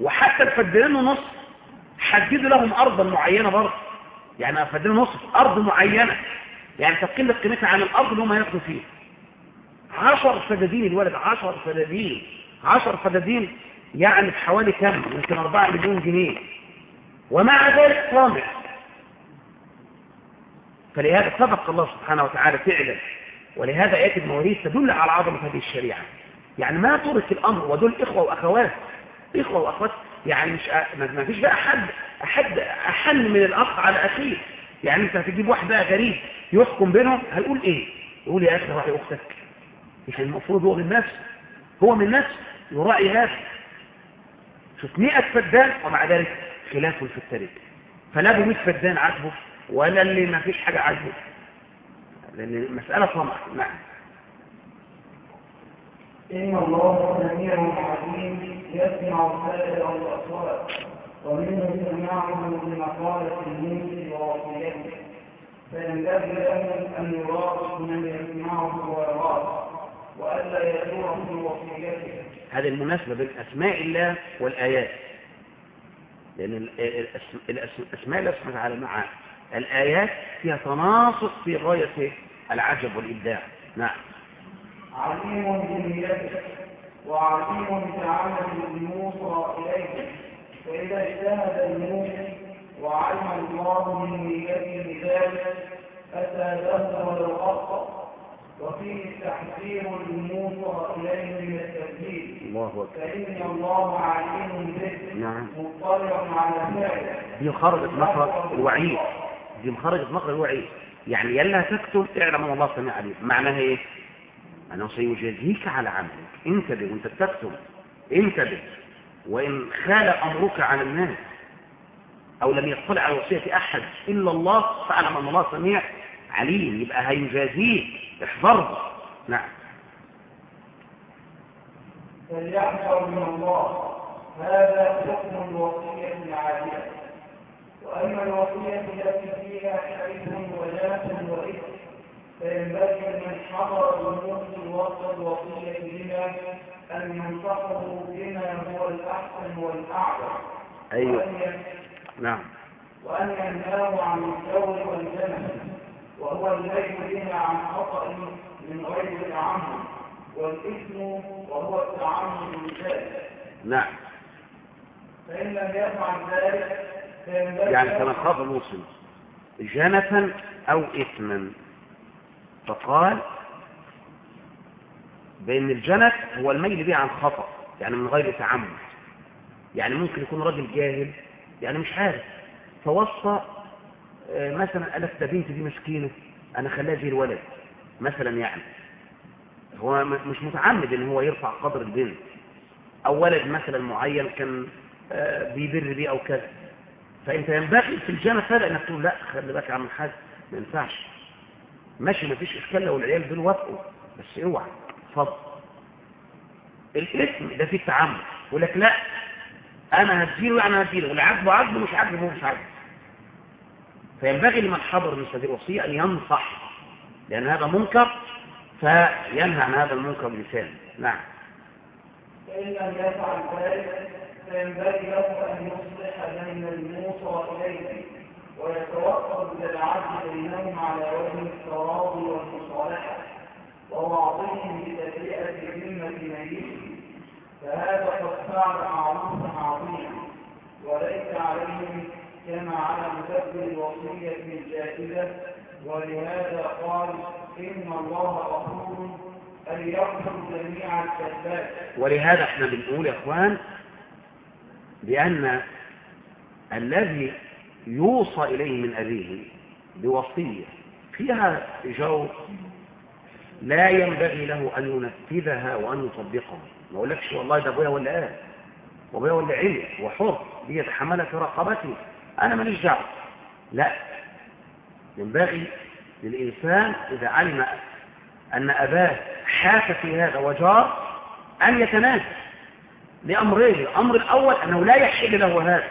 Speaker 1: وحتى الفدانين ونص حددوا لهم أرضا معينة برضه. يعني فدانين ونص في أرض معينة. يعني تقل قيمتها عن الأرض اللي هم ياخدوا فيها. عشر فدادين الولد عشر فدادين عشر فدادين يعني بحوالي كم؟ يمكن أربعة مليون جنيه. ومع ذلك طامع فلهذا صدق الله سبحانه وتعالى فعلا. ولهذا آيات المواريث تدل على عظمة هذه الشريعة. يعني ما ترك الأمر ودول إخوة وأخوات. إخوة وأخوات يعني مش ما فيش بقى حد أحد أحن من الأخ على أخيه. يعني أنت هتجيب واحد بقى غريب يحكم بينهم هيقول إيه؟ يقول يا أخي راعي أختك. مش المفروض هو من نفسه. هو من نفسه يراعي هذا. شوف 100 فدان ومع ذلك خلاف في التاريخ. فلا ب 100 فدان عاجبه ولا اللي ما فيش حاجة عاجبه. لأن المسألة طمع. نعم.
Speaker 2: إن الله سميع عليم يسمع سائر الأصوات ومنه سماعه لمقالة المنكر ووصيته. فينبغي له أن يراقب من يسمعه ويراه وألا يدور في وصيته.
Speaker 1: هذه المناسبة بين أسماء الله والآيات. لأن ال- ال- الأس- الأس- الأسماء الله سبحانه وتعالى مع الآيات فيها تناسق في غاية العجب والإبداع. نعم.
Speaker 2: عليم بنيته وعليم بعمل الموصى إليه. فإذا اجتهد الموصي وعلم الله من نيته ذلك أساده ولو أخطأ وفيه تحذير الموصى إليه من التبديل.
Speaker 1: الله أكبر.
Speaker 2: فإن الله عليم به
Speaker 1: نعم.
Speaker 2: مطلع على فعله
Speaker 1: دي خرجت مخرج الوعيد دي مخرجت مخرج الوعيد يعني يلا تكتب اعلم ان الله سميع عليم. معناها إيه؟ أنه سيجازيك على عملك. انتبه وانت بتكتب انتبه. وإن خال أمرك على الناس أو لم يطلع على وصية أحد إلا الله فاعلم أن الله سميع عليم. يبقى هيجازيك. احذره نعم.
Speaker 2: فليحذر من الله. هذا حكم الوصية العادلة وأما الوصية التي فيها حيث وجاة فينبغي لمن حضر الموت وقت الوصية بما أن ينصحه بما هو الأحسن والأعلى.
Speaker 1: أيوة. نعم.
Speaker 2: وأن ينهاه عن الجور والجنة وهو الليل بها عن خطأ من غير تعمد والإثم وهو التعمد من ذلك.
Speaker 1: نعم.
Speaker 2: فإن لم يفعل ذلك
Speaker 1: يعني كما خاف المسلم جنفا أو إثما. فقال بأن الجنف هو الميل به عن خطأ يعني من غير تعمد. يعني ممكن يكون راجل جاهل يعني مش عارف. فوصى آه، مثلا لك ده بنتي دي مسكينة أنا خليها زي الولد. مثلا يعني هو مش متعمد إن هو يرفع قدر البنت. أو ولد مثلا معين كان آه، بيبر بيه أو كذا. فأنت ينبغي في الجنة فعلا إنك تقول لا خلي بالك يا عم الحاج ما ينفعش. ماشي ما فيش إشكال لو العيال دول وافقوا. بس اوعى اتفضل. الاسم ده فيه تعمد. يقول لك لا أنا هديله يعني هديله. اللي عاجبه عاجبه مش عاجبه مش عاجبه. فينبغي لمن حضر من هذه الوصية أن ينصح لأن هذا منكر فينهى عن هذا المنكر بلسانه. نعم.
Speaker 2: فإن لم يفعل ذلك فينبغي له أن يصلح بين الموصى إليه ويتوصل العدل بينهم على وجه التراضي والمصالحة. ووعظهم بتبرئة ذمة ميته فهذا قد فعل معروفا عظيما وليس عليهم كما على مدبر الوصية الجائزة ولهذا قال إن الله غفور أن يغفر جميع الكذبات.
Speaker 1: ولهذا إحنا بنقول يا إخوان بأن الذي يوصى إليه من أبيه بوصية فيها جو لا ينبغي له أن ينفذها وأن يطبقها. ما أقولكش والله ده أبويا ولا قال وأبويا ولا علم وحر دي يتحملها في رقبتي أنا ماليش دعوة. لا ينبغي للإنسان إذا علم أن أباه حاك في هذا وجار أن يتنازل لأمرين. الأمر الأول أنه لا يحل له هذا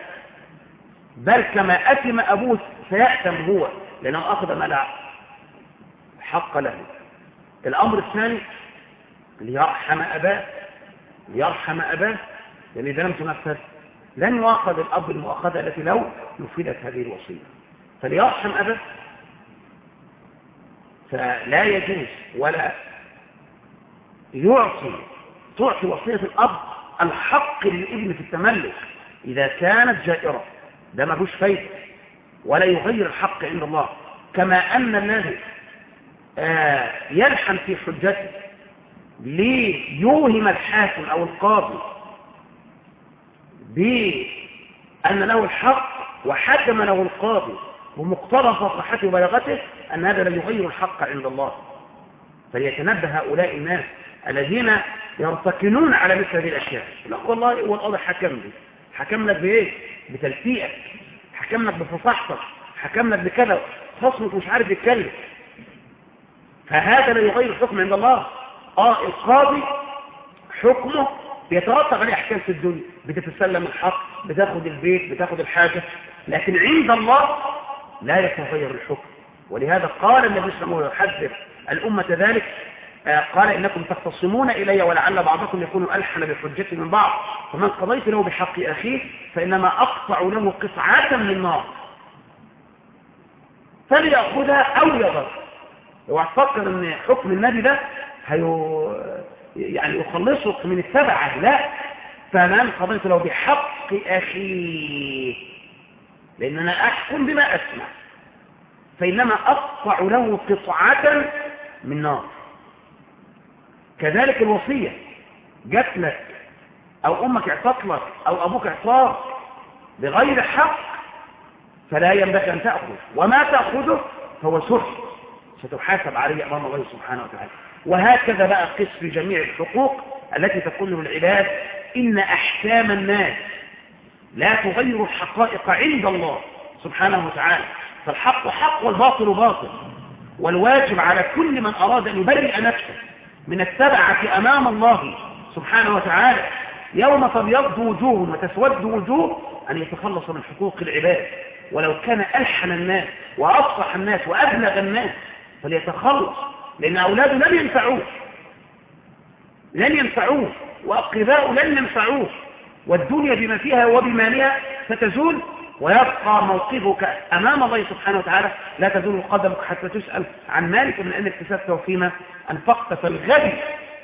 Speaker 1: بل كما أتم أبوه سيأتم هو. لأنه أخذ ما لا حق له. الأمر الثاني ليرحم أباه ليرحم أباه لأن إذا لم تنفذ لن يؤاخذ الأب المؤاخذة التي لو نفذت هذه الوصية. فليرحم أباه. فلا يجوز ولا يعطي تعطي وصية الأب الحق للإبن في التملك إذا كانت جائرة. ده ما فيهوش فايدة. ولا يغير الحق عند الله. كما أن الذي آه يلحن في حجته ليوهم الحاكم أو القاضي بأن له الحق وحكم له القاضي بمقتضى فصحته وبلاغته أن هذا لا يغير الحق عند الله. فليتنبه هؤلاء الناس الذين يرتكنون على مثل هذه الأشياء. لا والله هو القاضي حكم لي حكم لك بإيه؟ بتلفيقك. حكم لك بفصاحتك حكم لك بكذا خصمك مش عارف يتكلم. فهذا لا يغير الحكم عند الله. آه القاضي حكمه بيترتب عليه أحكام في الدنيا. بتتسلم الحق بتاخد البيت بتاخد الحاجة. لكن عند الله لا يتغير الحكم. ولهذا قال النبي صلى الله عليه وسلم يحذر الأمة ذلك قال إنكم تختصمون إلي ولعل بعضكم يكون ألحن بحجتي من بعض. فمن قضيت له بحق أخيه فإنما أقطع له قطعة من نار. فليأخذها أو يضر اوعى تفكر إن حكم النبي ده هيو يعني يخلصك من التبعة لا. فمن قضيت له بحق أخيه. لأن أنا أحكم بما أسمع. فإنما أقطع له قطعة من نار. كذلك الوصية. جات لك أو أمك اعطت لك أو أبوك اعطاك بغير حق فلا ينبغي أن تأخذ وما تأخذه فهو سحر. ستحاسب عليه أمام الله سبحانه وتعالى. وهكذا بقى قس في جميع الحقوق التي تكون للعباد إن أحكام الناس لا تغير الحقائق عند الله سبحانه وتعالى. فالحق حق والباطل باطل. والواجب على كل من أراد أن يبرئ نفسه من التبعة أمام الله سبحانه وتعالى. يوم تبيض وجوه وتسود وجوه أن يتخلص من حقوق العباد. ولو كان ألحن الناس وأفصح الناس وأبلغ الناس فليتخلص لأن أولاده لن ينفعوه. لن ينفعوه وأقرباؤه لن ينفعوه. والدنيا بما فيها وبمالها ستزول ويبقى موقفك أمام الله سبحانه وتعالى لا تزول قدمك حتى تسأل عن مالك من أن اكتسبته فيما أنفقت فالغبي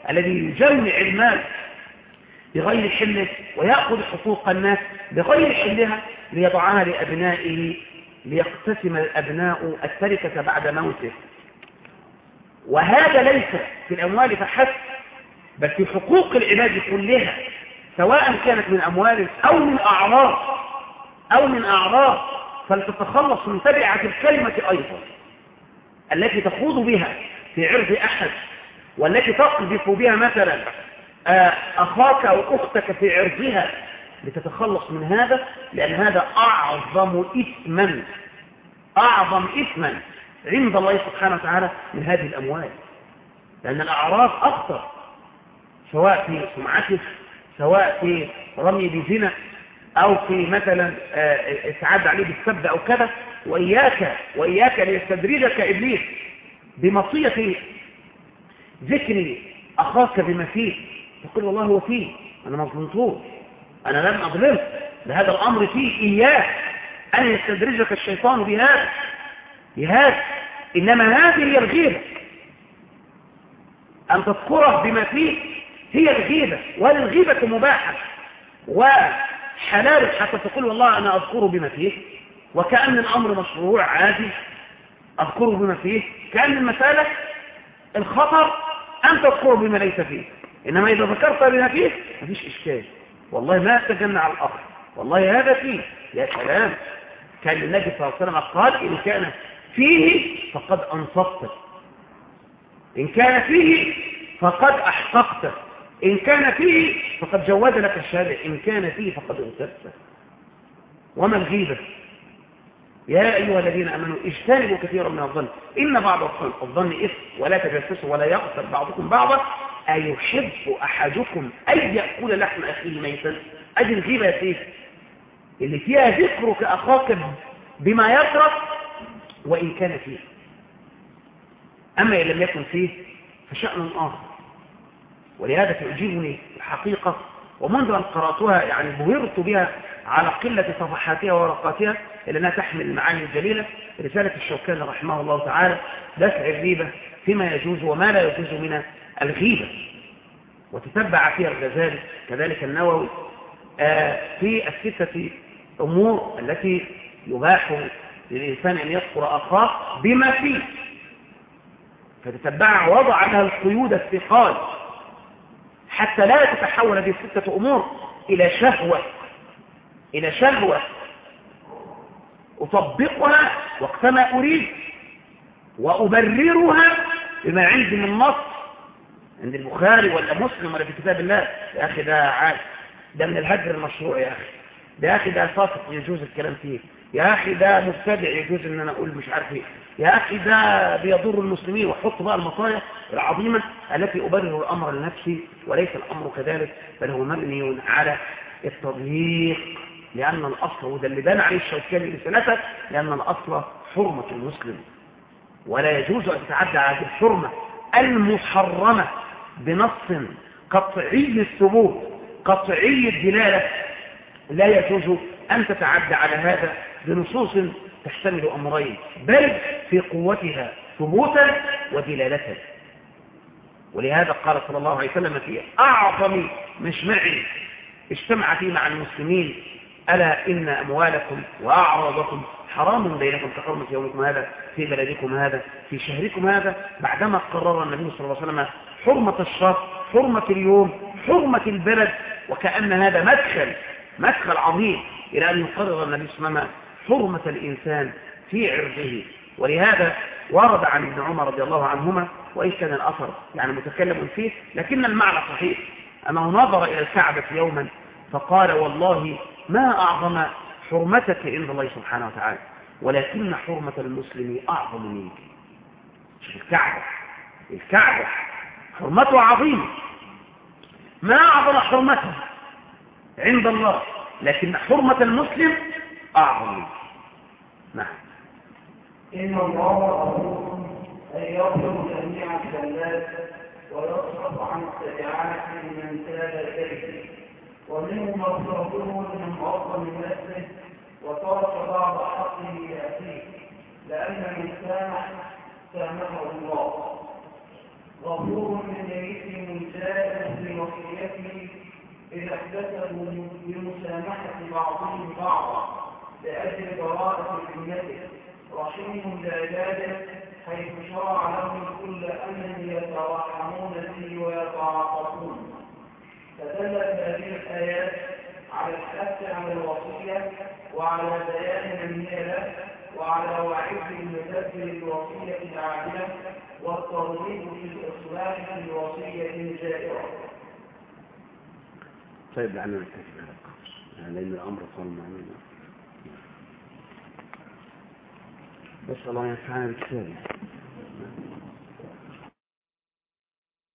Speaker 1: الذي يجمع المال بغير حله ويأخذ حقوق الناس بغير حلها ليضعها لأبنائه ليقتسم الأبناء التركة بعد موته. وهذا ليس في الأموال فحسب بل في حقوق العباد كلها سواء كانت من أموال أو من أعراض. أو من أعراض فلتتخلص من تبعة الكلمة أيضا التي تخوض بها في عرض أحد والتي تقذف بها مثلا آه، أخاك أو أختك في عرضها لتتخلص من هذا لأن هذا أعظم إثما أعظم إثما عند الله سبحانه وتعالى من هذه الأموال. لأن الأعراض أخطر سواء في سمعته سواء في رمي بزنا أو في مثلا آه، إسعاد عليه بالسب أو كذا وإياك وإياك ليستدرجك إبليس بمصية ذكر أخاك بما فيه. تقول والله هو فيه أنا ما أنا لم أظلم لهذا الأمر فيه إياه أن يستدرجك الشيطان بهذا بهذا. إنما هذه هي الغيبة. أن تذكره بما فيه هي الغيبة والغيبة مباحة. وحلال حتى تقول والله أنا أذكره بما فيه وكأن الأمر مشروع عادي أذكره بما فيه. كأن المسألة الخطر أن تذكره بما ليس فيه. إنما إذا ذكرت بما فيه مفيش إشكال. والله ما تجنى على الأخر والله هذا فيه. يا سلام. كان النبي صلى الله عليه وسلم قال إن كان فيه فقد أنصفت. إن كان فيه فقد أحققت. إن كان فيه فقد جود لك الشارع إن كان فيه فقد انتبت وما الغيبة؟ يا أيها الذين أمنوا اجتنبوا كثيرا من الظن. إن بعض الظن الظن إثم ولا تجسسوا ولا يغتر بعضكم بعضا. أيحب أحدكم أن يأكل لحم أخيه ميتا؟ أدي الغيبة يا سيدي. اللي فيها ذكرك أخاك بما يكره وإن كان فيه. أما إن لم يكن فيه فشأن آخر. ولهذا تعجبني الحقيقة ومنذ أن قرأتها يعني بهرت بها على قلة صفحاتها ورقاتها لأنها تحمل المعاني الجليلة رسالة الشوكان رحمه الله تعالى دفع الغيبة فيما يجوز وما لا يجوز من الغيبة وتتبع فيها الغزالي كذلك النووي آه، في الستة أمور التي يباح للإنسان أن يذكر أخاه بما فيه. فتتبع وضع لها القيود الثقال. حتى لا تتحول هذه الستة أمور إلى شهوة إلى شهوة. أطبقها وقتما أريد وأبررها بما عندي من نص عند البخاري ولا مسلم ولا في كتاب الله. يا أخي ده عاد ده من الهجر المشروع يا أخي. ده يا أخي ده فاسق يجوز الكلام فيه. يا أخي ده مبتدع يجوز أن أنا أقول مش عارف إيه. يا أخي ده بيضر المسلمين وحط بقى المصايا العظيمة التي أبرر الأمر لنفسي وليس الأمر كذلك بل هو مبني على التضييق لأن الأصل وده اللي بان عليه الشوكاني لسنته لأن الأصل حرمة المسلم. ولا يجوز أن تتعدى على الحرمة المحرمة بنص قطعي الثبوت قطعي الدلالة. لا يجوز أن تتعدى على هذا بنصوص تحتمل أمرين بل في قوتها ثبوتا ودلالة ولهذا قال صلى الله عليه وسلم في أعظم مجمع اجتمع فيه مع المسلمين ألا إن أموالكم وأعراضكم حرام بينكم كحرمة يومكم هذا في بلدكم هذا في شهركم هذا. بعدما قرر النبي صلى الله عليه وسلم حرمة الشهر حرمة اليوم حرمة البلد وكأن هذا مدخل مدخل عظيم إلى أن يقرر النبي صلى الله عليه وسلم حرمة الإنسان في عرضه. ولهذا ورد عن ابن عمر رضي الله عنهما وإن كان الأثر يعني متكلم فيه لكن المعنى صحيح. أنه نظر إلى الكعبة يوما فقال والله ما أعظم حرمتك عند الله سبحانه وتعالى ولكن حرمة المسلم أعظم منك. الكعبة الكعبة حرمته عظيمة. ما أعظم حرمته عند الله لكن حرمة المسلم أعظم. نعم.
Speaker 2: إن الله أن يغفر جميع الزلات ويصرف عن التبعات من تاب إليه ومنه مغفرته من نفسه وترك بعض حقه لأخيه لأن من سامح سامحه الله. غفور من يئس جائر بوصيته إذا احتسبوا بمسامحة بعضهم بعضا. لأجل براءة ذمته رحيم بعباده حيث شرع لهم كل أمر يتراحمون به ويتعاطفون. فدلت هذه الآيات على الحث على الوصية وعلى بيان له وعلى وعيد المدبر الوصية العادلة والترغيب في الإصلاح في الجائرة.
Speaker 1: طيب لعلنا نكتفي بهذا القدر. يعني لأن الأمر صار معنا بس الله ينفعنا بكتابه